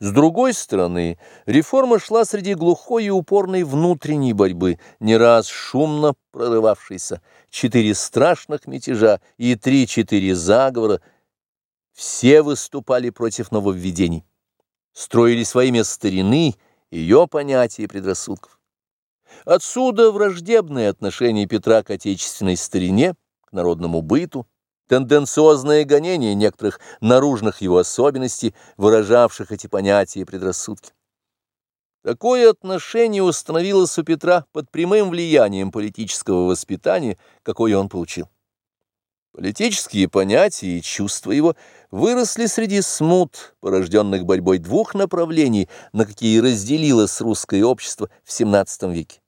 С другой стороны, реформа шла среди глухой и упорной внутренней борьбы, не раз шумно прорывавшейся, четыре страшных мятежа и три-четыре заговора. Все выступали против нововведений, строили своими старины, ее понятия и предрассудков. Отсюда враждебное отношение Петра к отечественной старине, к народному быту, тенденциозное гонение некоторых наружных его особенностей, выражавших эти понятия и предрассудки. Такое отношение установилось у Петра под прямым влиянием политического воспитания, какое он получил. Политические понятия и чувства его выросли среди смут, порожденных борьбой двух направлений, на какие разделилось русское общество в XVII веке.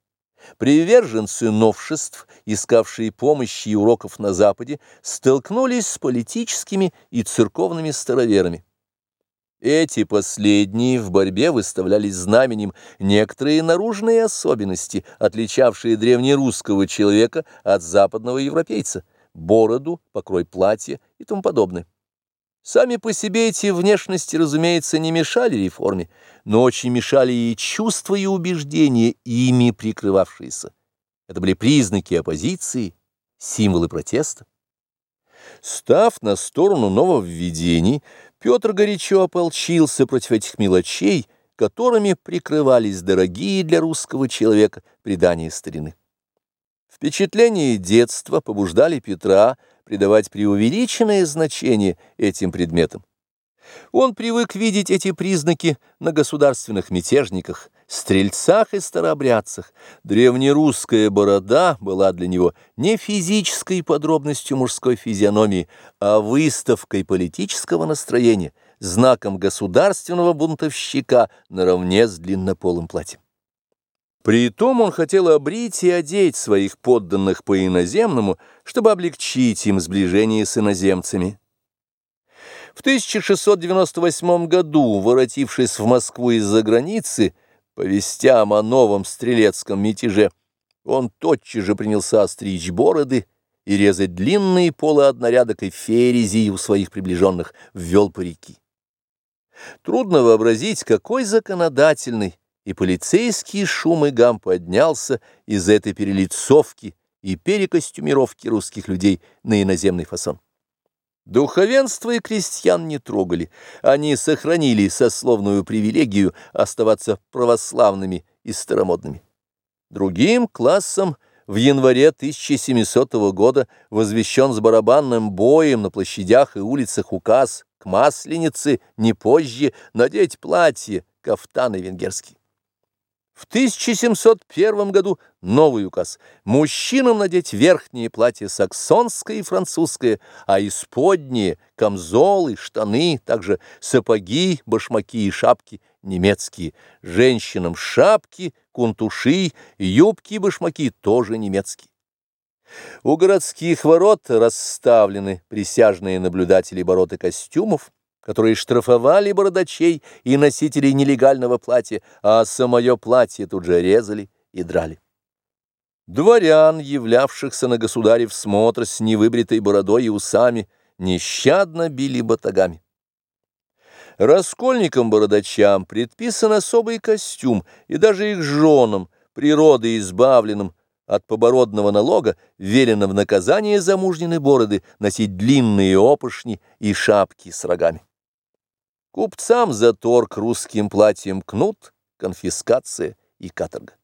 Приверженцы новшеств, искавшие помощи и уроков на Западе, столкнулись с политическими и церковными староверами. Эти последние в борьбе выставлялись знаменем некоторые наружные особенности, отличавшие древнерусского человека от западного европейца, бороду, покрой платья и тому подобное. Сами по себе эти внешности, разумеется, не мешали реформе, но очень мешали и чувства и убеждения, ими прикрывавшиеся. Это были признаки оппозиции, символы протеста. Став на сторону нововведений, Петр горячо ополчился против этих мелочей, которыми прикрывались дорогие для русского человека предания старины. Впечатления детства побуждали Петра придавать преувеличенное значение этим предметам. Он привык видеть эти признаки на государственных мятежниках, стрельцах и старообрядцах. Древнерусская борода была для него не физической подробностью мужской физиономии, а выставкой политического настроения, знаком государственного бунтовщика наравне с длиннополым платьем. Притом он хотел обрить и одеть своих подданных по иноземному, чтобы облегчить им сближение с иноземцами. В 1698 году, воротившись в Москву из-за границы, по вестям о новом стрелецком мятеже, он тотчас же принялся стричь бороды и резать длинные полы однорядок и ферези у своих приближенных, ввел парики. Трудно вообразить, какой законодательный и полицейский шум и гам поднялся из этой перелицовки и перекостюмировки русских людей на иноземный фасон. Духовенство и крестьян не трогали, они сохранили сословную привилегию оставаться православными и старомодными. Другим классом в январе 1700 года возвещен с барабанным боем на площадях и улицах указ к Масленице не позже надеть платье, кафтаны венгерские. В 1701 году новый указ. Мужчинам надеть верхнее платье саксонское и французское, а исподние – камзолы, штаны, также сапоги, башмаки и шапки немецкие. Женщинам шапки, кунтуши, юбки и башмаки тоже немецкие. У городских ворот расставлены присяжные наблюдатели ворот и костюмов, которые штрафовали бородачей и носителей нелегального платья, а самое платье тут же резали и драли. Дворян, являвшихся на государев смотр с невыбритой бородой и усами, нещадно били батагами. Раскольникам-бородачам предписан особый костюм, и даже их женам, природы избавленным от побородного налога, велено в наказание замужнины бороды носить длинные опошни и шапки с рогами. Купцам за торг русским платьем кнут, конфискация и каторга.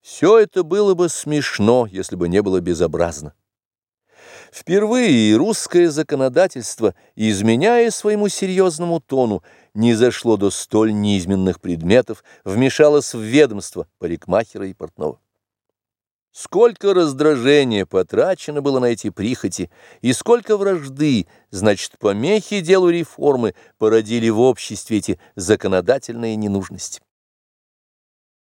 Все это было бы смешно, если бы не было безобразно. Впервые русское законодательство, изменяя своему серьезному тону, не зашло до столь низменных предметов, вмешалось в ведомство парикмахера и портного. Сколько раздражения потрачено было на эти прихоти, и сколько вражды, значит, помехи делу реформы породили в обществе эти законодательные ненужности.